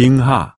听哈。